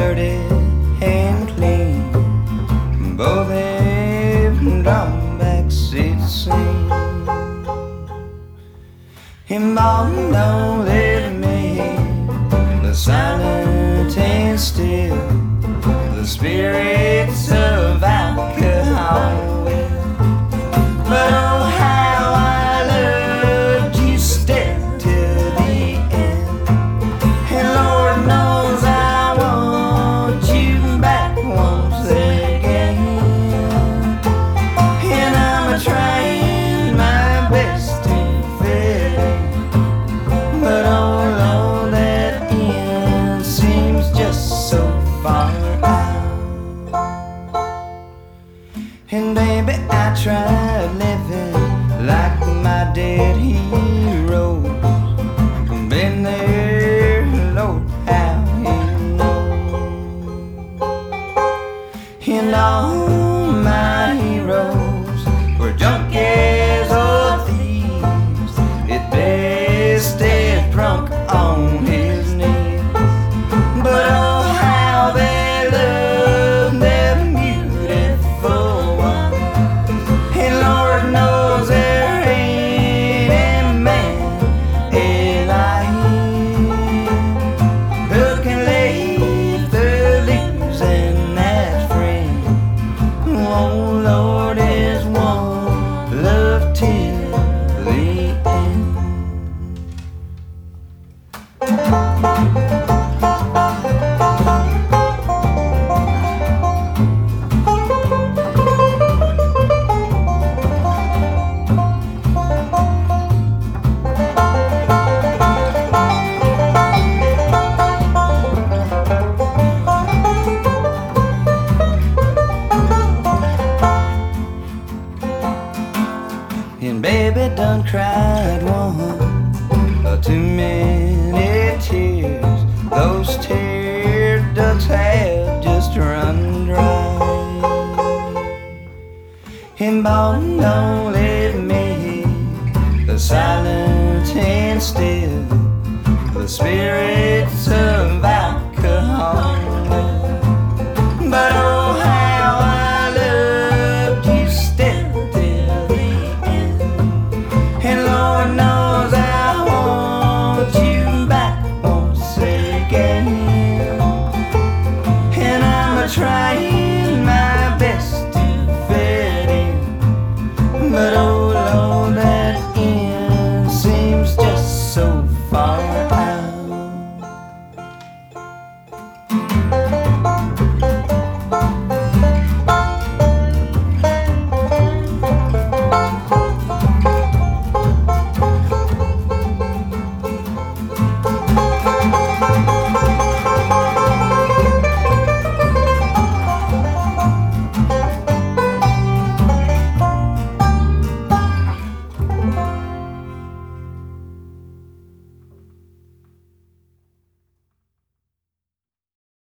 dirty and clean. Both have drawn back seats. Him on don't let me the silent and still the spirits And baby, I tried living like my dead hero. Been there, Lord, how he knows. And all my done cried one too many tears. Those tear ducts have just run dry. And Bon don't let me the silent and still the spirits of trying